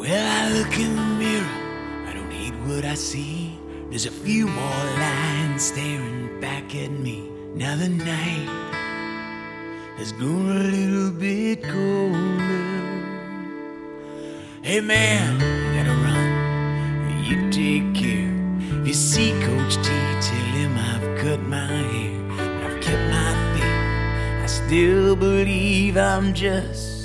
Well, I look in the mirror, I don't hate what I see. There's a few more lines staring back at me. Now the night has grown a little bit colder. Hey man, you gotta run, you take care. If you see Coach T, tell him I've cut my hair, I've kept my faith. I still believe I'm just